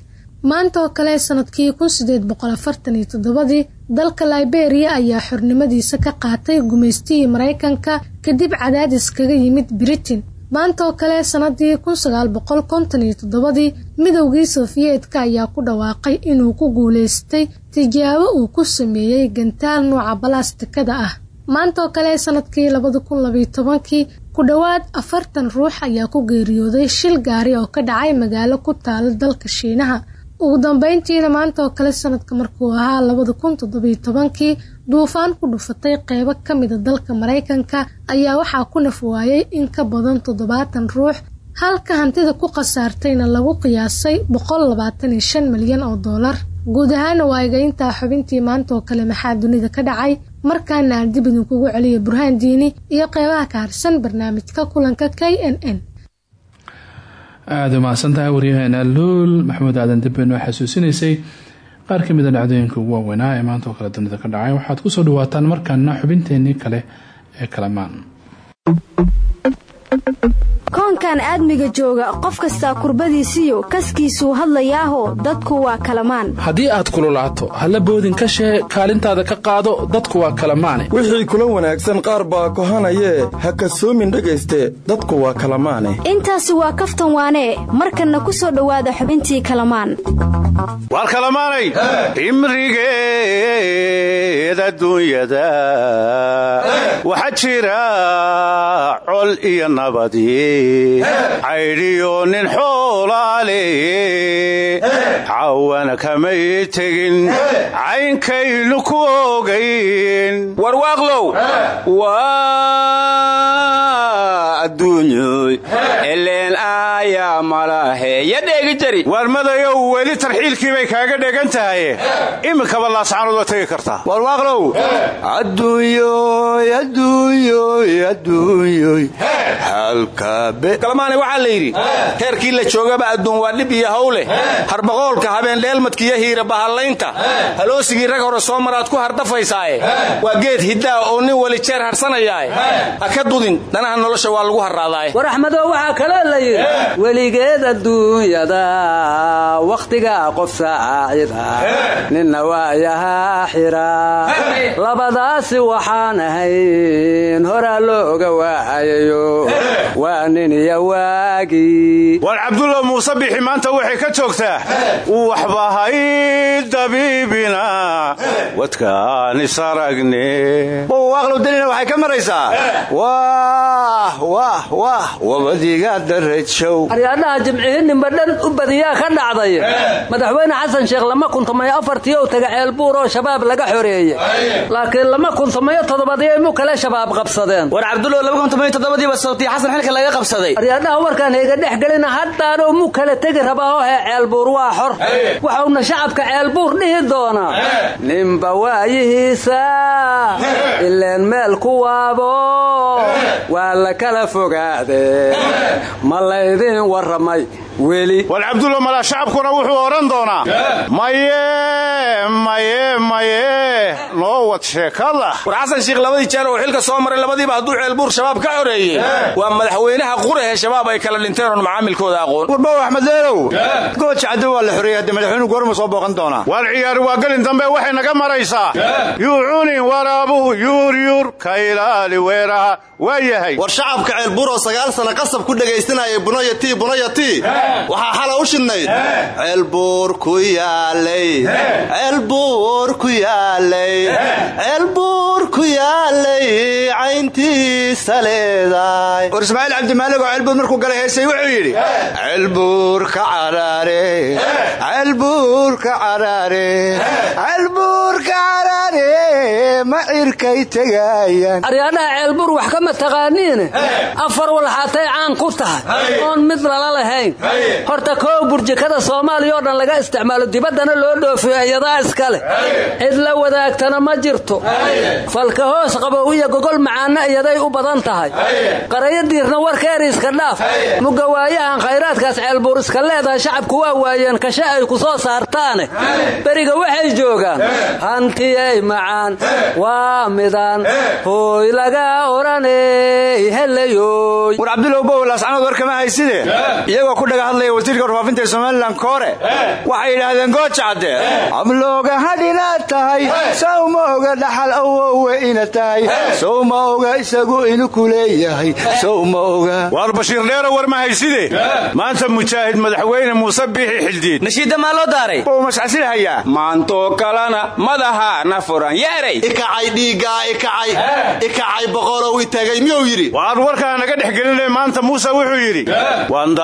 maanta oo kale sannadkii kun sideed boqol afartan iyo dalka liberia ayaa xornimadiisa ka qaatay gumaystihii maraykanka kadib cadaadis kaga yimid britain. Maanta oo kale sanadii kun sagaal boqol konton iyo toddobadii midowgii sofiyeetka ayaa ku dhawaaqay inuu ku guulaystay tijaabo uu ku sameeyey gantaal nuuca balastikada ah. Maanta oo kale sannadkii labada kun tobankii ku dhowaad afartan ruux ayaa ku geeriyooday shil gaari oo ka dhacay magaalo ku taala dalka shiinaha ugu dambeyntiina maanta oo kale sanadka markuu ahaa labada kun toddobiyo tobankii duufaan ku dhufatay qeybo ka mida dalka maraykanka ayaa waxaa ku nafwaayay in ka badan toddobaatan ruux halka hantida ku khasaartayna lagu qiyaasay boqol labaatan iyo shan milyan oo doolar guud ahaana waa iga intaa xubintii maanta oo kale maxaa dunida ka dhacay? Markaana aan dib idinkugu celiya burhaan diini iyo qeybaha ka harsan barnaamijka kulanka k n n aada umahadsantahay waryaheena luul maxamuud aadan dibbe noo xasuusinaysay. Qaar ka mida dhacdooyinka ugu waaweynaa ee maanta oo kale dunida ka dhacay. Waxaad ku soo dhawaataan markaana xubinteenii kale ee kalamaan koonkan aadmiga jooga qof kastaa kurbadiisiyo kaskiisuu hadlayaaho dadku waa kalamaan. Haddii aad kululaato halla boodin ka shee kaalintaada ka qaado dadku waa kalamaane. Wixii kula wanaagsan qaar baa kohanayee ha kasoomin dhegayste dadku waa kalamaane. Intaasi waa kaftan waanee markanna ku soo dhowaada xubintii kalamaan. Waar kalamaanay? Imrigeed adduunyada. Waxaa jira col iyo nabadi caydhiyo nin xoolaale cawana kamay tegin. Caynkaynu ku ogayn warwaaqlow waa adduunyoy eleen aayaa malahe. Ya dheegi jari. Madayow weli tarxiilkii bay kaaga dhegan tahaye iminkaba laascaanood waa tegi kartaa warwaaqlow adduunyoy kalamaane waxaa la yidhi heerkii la joogaba adduun waa dhib iyo hawleh harbaqoolka habeen dheelmadkiiyo hiira bahallaynta haloosigii rag hore soo maraad ku hardafaysaaye waa geed hiddaa oo nin weli jeer harsanayaae ha ka dudin danaha nolosha waa lagu harraadaaye. War axmedo waxaa kaloo la yidhi weligeed adduunyada wakhtiga qof saacida ninna waayahaa xira. Labadaasi waxaan ahayn horaa looga waayayo waa nin iyo waagii waar cabdulla muuse bixi maanta waxay ka joogtaa waxbahay dabiibina wadkaan isaragne waaqlow dalina waxay ka maraysaa wabadiga darajow aryaadhaha jimcihininba dhan u badiyaa ka dhacday. Madaxweyne xasan sheekh lama kuntumayo afartii ou taga ceelbuur oo shabaab laga xoreeye laakiin lama kuntumayo toddobadii mu kale shabaab qabsadeen. War sawtii xasan xilka laga qabsaday. Aryaadhaha warkaan hayga dhex gelina haddaanuu mu kale tegi rabaaho hee ceelbuur waa xor. Waxauna shacabka ceelbuur dhihi doonaa ninba waayihiisa ileen meel ku waabo. Waa la kala fogaade ma laydin warramay weli. War cabdulla malaa shacabkuna wuxuu odhan doonaa maye maye maye noo wad sheekada. War xasan shiikh labadii jeer oo xilka soo maray labadiiba hadduu ceelbuur shabaab ka xoreeyey waa madaxweynaha qurahe shabaab ay kala dhinteen oon macaamilkooda aqoon. Warbow axmed leelow. Gooja caddo waa la xoreeyey hadda madaxweynuhu goorma soo booqan doonaa. War ciyaari waa gelin dambe waxay naga maraysaa. Yuucunin waraabuhu yuuryuur ka ilaali weeraha. Waa yahay. War shacabka ceelbuur oo sagaal sana qasab ku dhegaysanayay bunayatii bunayatii waxaa xala u shidnayd. Ceelbuur ku yaalay. Ceelbuur ku yaalay. Ceelbuur ku yaalay cayntiisa leedaay war ismaaciil cabdimaalig oo ceelbuur markuu galay heesay wuxuu yidhi ceelbuur ka caraare. Ceelbuur ka caraare. Ceelbuur ka caraare ma cirkay tegayaan. Aryaadhaha ceelbuur wax kama taqaaniine afar walxaatay caan ku tahay. Oon mid lala lahayn horta koow burjikada soomaaliya oo dhan laga isticmaalo dibaddana loo dhoofiyo iyadaa iska leh cid la wadaagtana ma jirto. Falka hoos qabow iyo gogol macaanna iyaday u badan tahay. Qarayo diirna warka eriiska dhaaf. Mugga waayahan khayraadkaas ceelbuur iska leedahay shacabku waa waayeen kashe ay ku soo saartaane. Beriga waxay joogaan. Hantiyay macaan. Waa midaan. Hooy laga odhaney helayoy war cabdulow bowlascanood war kama hayside iyagoo ku dhaga hadlaya wasiirka warfaafinta somalilan koore waxay yidhaahdeen gooja cadde amlooga hadhinaad tahay. Sow ma oga dhaxal awowe ina tahay. Sow ma oga isagu inu ku leeyahay sow ma oga waar bashiir dheero war ma hayside? Maanta mujaahid madaxweyne muuse biixi xildiid nashiidda maa loo daaray? Bow mascasilhayaa maantoo kalena madaha na furan yeeray. Ikacay dhiiggaa ikacay ikacay boqorow itagay miyuu yidhi? Waar warkaa naga dhex gelinay maanta muuse wuxuu yidhi waan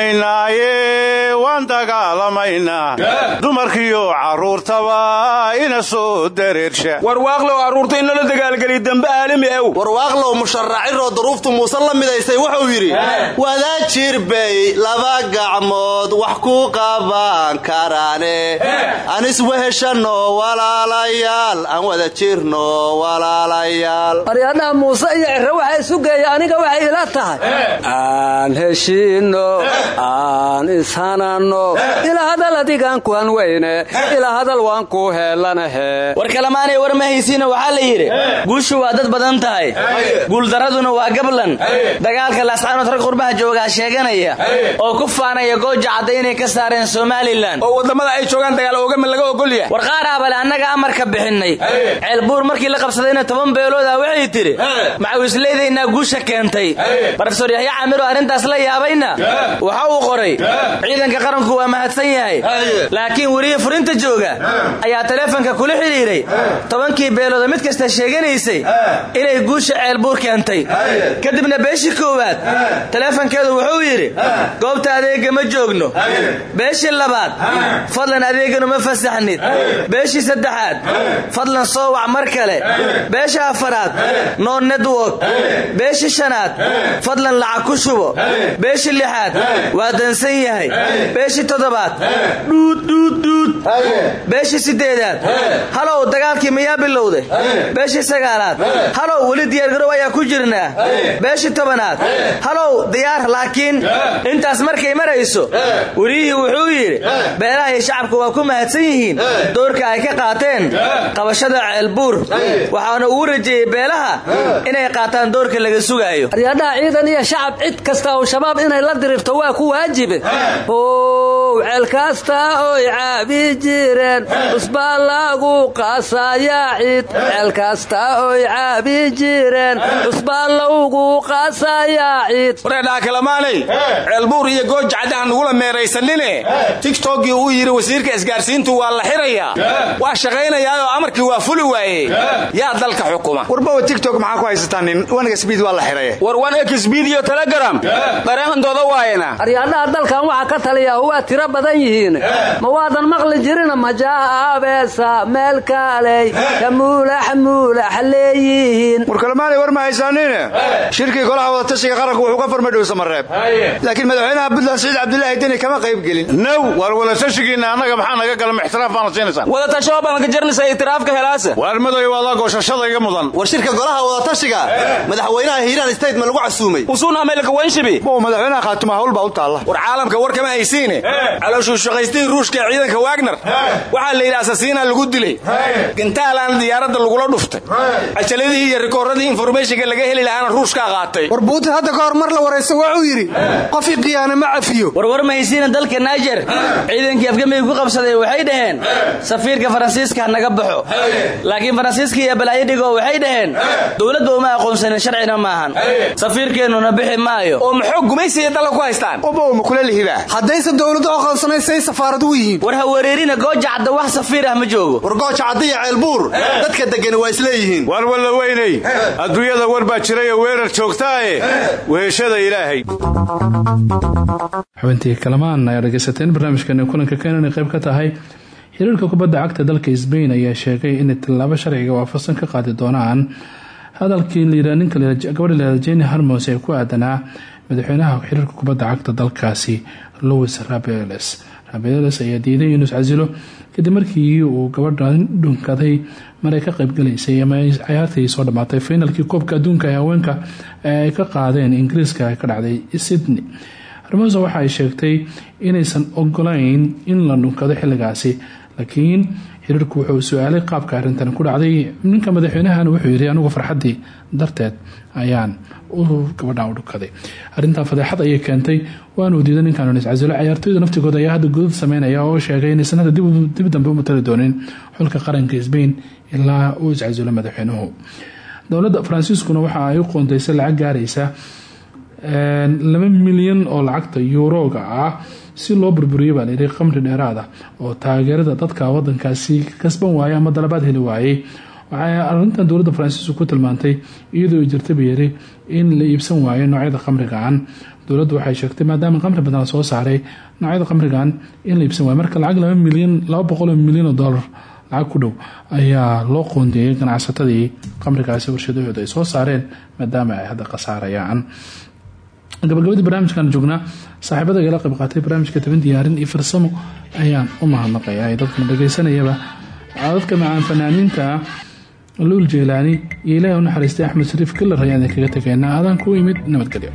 dagaalamaynaaye waan dagaalamaynaa dumarkiyo carruurtaba ina soo dareersha warwaaqlow carruurta in loola dagaalgeliyo dambe aalami ew. Warwaaqlow musharaaciroo duruuftu muuse la midaysay wuxuu yidhi wada jirbay laba gacmood wax ku qaban karaane. Anis weheshanno walaalayaal aan wada jirno walaalayaal. Aryaadhaha muuse iyo cirre waxa isu geeya aniga waxay ila tahay. Aan heshiinno aan ishananno ila hadal adigaan kuhan weyne. Ila hadal waan ku heelanahe war kalamaanay war ma haysiina waxaa la yidhi guushu waa dad badan tahay. Guuldaraduna waa gablan. Dagaalka laascaanood rag qurbaha joogaa sheeganaya oo ku faanaya gooja cadda inay ka saareen somalilan oo waddamada ay joogaan dagaal oogama laga ogolya war qaar abale annaga amarka bixinnay ceelbuur markii la qabsadayna toban beelooda waxay tidhi macawisleydaynaa guusha keentay. Rofesor yaxya camiroo arrintaas la yaabayna qoray ciidanka qaranku waa mahadsan yahay. Laakiin weliya furinta jooga ayaa taleefonka kula xidhiiray tobankii beelooda mid kasta sheeganaysay inay guusha ceelbuur keentay. Kadibna beeshii koowaad taleefonkeedu wuxuu yidhi goobta adeega ma joogno. Beeshii labaad fadlan adeeganu ma fasaxnid. Beeshii saddexaad fadlan soo wac mar kale. Beesha afaraad no network. Beeshii shanaad fadlan lacag ku shubo. Beeshii lixaad dansan yahay beeshii toddobaad. Dhuuddhuuddhuud beeshii sideedaad. Halow dagaalkii miyaa bilowday? Beeshii sagaalaad. Halow weli diyaargarow ayaa ku jirnaa? Beeshii tobanaad. Halow diyaar laakiin intaas markay marayso welihii wuxuu yidhi beelaha iyo shacabku waa ku mahadsan yihiin. Doorka ay ka qaateen qabashada ceelbuur. Waxaana ugu rajeeyey beelaha inay qaataan doorka laga sugaayo aryaadhaha ciidan iyo shacab cid kasta oo shabaab inay la dirirto waa ku waajibe ow ceelkasta oy caabi jireen. Cusbaa lagu qaasayaa ciid ceelkasta oy caabi jireen. Cusbaa lagu qaasayaa ciid wareedhaha kalamaanay ceelbuur iyo gooja caddaha nugula meeraysanine? Tiktokgii uu yidhi wasiirka isgaarsiintu waa la xirayaa waa shaqaynayaayoo amarkii waa fuli waaye. Yaa dalka xukuma. Warbawa tiktok maxaa ku haysataa nin? Waniga sbiid waa la xiray war wan exbid iyo telegram. Dareenkandooda waayana aryaadhaha dalkan waxaa ka taliya waa tira tiro badan yihiin. Ma waadan maqli jirina majaabeesa meel kaaley ka muulax muulax leeyihiin. Warkalmaanay war ma haysaaniine? Shirkii golaha wadatashiga qaranku wuxuu ka farmay dhowsamareeb laakiin madaxweynaha puntland siciid cabdulaahi deni kama qayb gelin. Now war wadatashigiinna annaga maxaa naga galama ixtiraaf baana siinaysaan wadatasho baanka jarnaysa itiraafka helaasa waar madoy waadaa goosashada iga mudan. War shirka golaha wadatashiga madaxweynaha hiiraan state ma lagu casuumay. Usuuna ameelka wanshibi bow madaxweynaha khaatuma hawl baa u taalla. War caalamka war kama haysiine calooshuu shaqaystihii ruushka ee ciidanka wagner. Waxaa la yidhi asasiinaa lagu dilay. Gintaalaan diyaaradda lagula dhuftay. Cajaladihii iyo rikooradii informationka laga heli lahaana ruushkaa qaatay. War buutin hadda ka hor mar la waraysa wuxuu yidhi qofii khiyaana ma cafiyo. War war ma haysiina dalka naijer ciidankii afgamiga ku qabsaday waxay dhaheen safiirka faransiiska ha naga baxo. Laakiin faransiiska iyo balaayadhigo waxay dhaheen dowladba uma aqoonsanin sharcina maahan safiirkeennuna bixi maayo. Oo maxoo gumaysiya dalka ku haystaan obow ma kula lihibaa haddaysan dowladdu aqoonsanayn say safaarad u yihiin. War ha wereerina gooja cadda wax safiir ah ma joogo. War gooja caddiya ceelbuur dadka degani waa isleeyihiin war walla weynay adduunyada war baa jirayoo weerar joogtaaye weheshada ilaahay. Xubintii kalamaan ayaa dhegeysateen barnaamijkeena kulanka keenan ay qayb ka tahay xiriirka kubadda cagta dalka sbain ayaa sheegay inay tallaabo sharciga waafaqsan ka qaadi doonaan. Hadalkii gabadha leeda jeni harmos ee ku aadanaa madaxweynaha xiriirka kubadda cagta dalkaasi louis rabeles rabeles ayaa diiday inuu iscasilo kadib markii uu gabadhan dhunkaday maray ka qaybgalaysay ama cayaartii soo dhammaatay finalkii koobka adduunka ee haweenka ee ay ka qaadeen ingiriiska ka dhacday sydney. Harmosa waxa ay sheegtay inaysan ogolayn in la dhunkado xilligaasi laakiin xiriirku wuxuu su'aalay qaabka arrintan ku dhacday. Ninka madaxweynahan wuxuu yidhi anigu farxaddii darteed ayaan gabadhan u dhunkaday arrintan fadeexad ayay keentay waanuu diiday ninkan iscasilo cayaartooyda naftigooda ayaa hadda godad sameynaya oo sheegay inaysan hadda dib dambe u matali doonin xulka qaranka sbain ilaa uu iscasilo madaxweynuhu. Dowladda faransiiskuna waxa ay u qoontaysay lacag gaaraysa laba milyan oo lacagta yuurooga ah si loo burburiyo baa layidhi qamri dheeraada oo taageerada dadka wadankaasi kasban waayay ama dalabaad heli waayey. Waxay arintan dowladda faransiisku ku tilmaantay iyadoo jirta bayiri in la iibsan waayo noocyada khamrigan dowladdu waxay sheegtay maadaama qamri badan soo saaray noocyada khamrigan in la iibsan waayo. Marka lacag laba milyan laba boqol milyan oo dollar lacag ku dhow ayaa loo qoondeeyay ganacsatadii qamrigaasi warshadahooda ay soo saareen maadaama ay hadda khasaarayaan gabagabadii barnaamijkan joognaa saaxiibada igala qayb qaatay barnaamijka toban diyaarin iyo farsamo ayaan u mahadnaqaya. Dadkana dhageysanayaba. Dadka macaan fanaaniinta luul jeelaani iyo ilaahi u naxariistay axmed shariif kilar ayaan idinkaga tegeynaa adaan ku imid nabadgelyo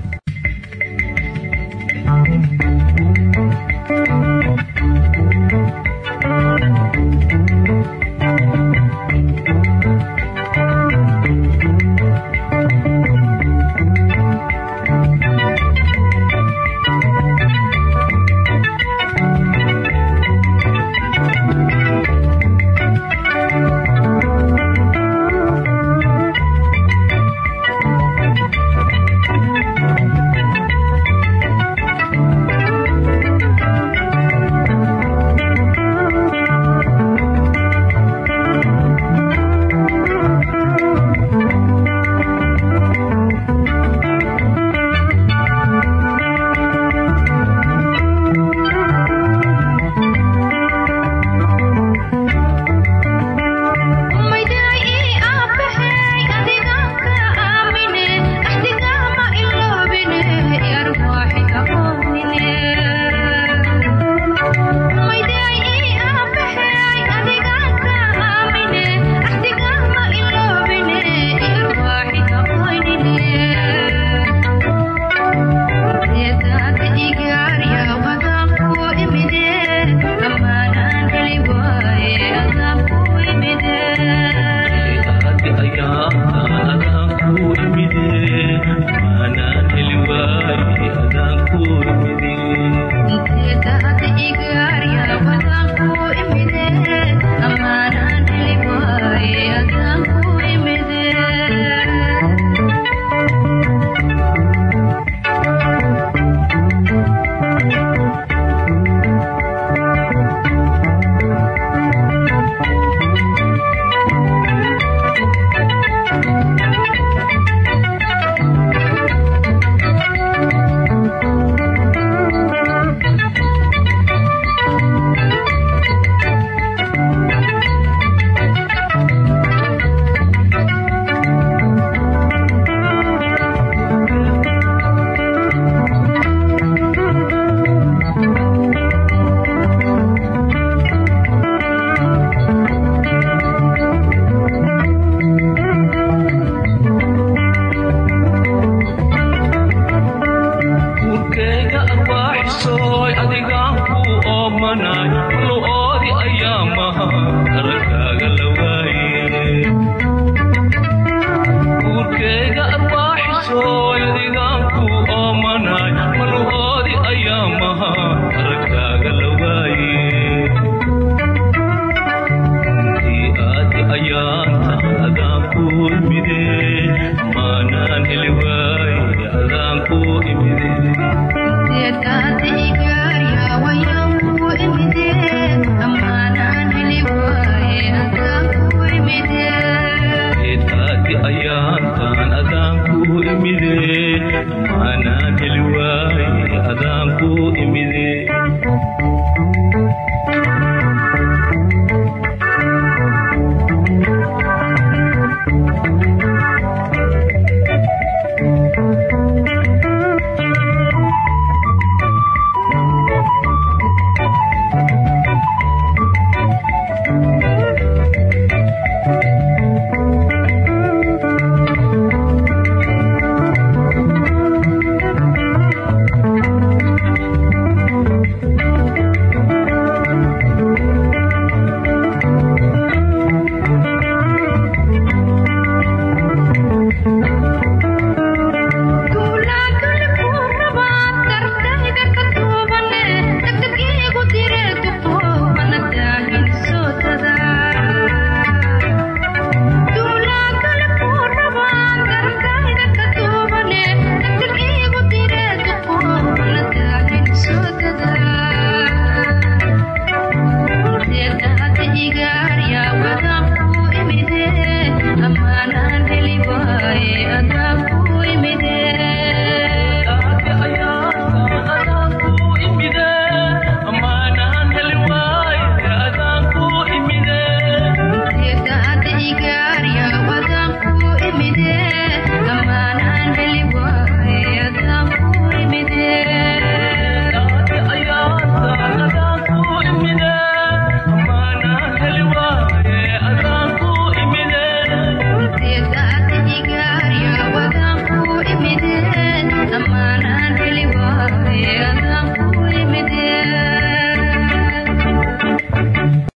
Yeah.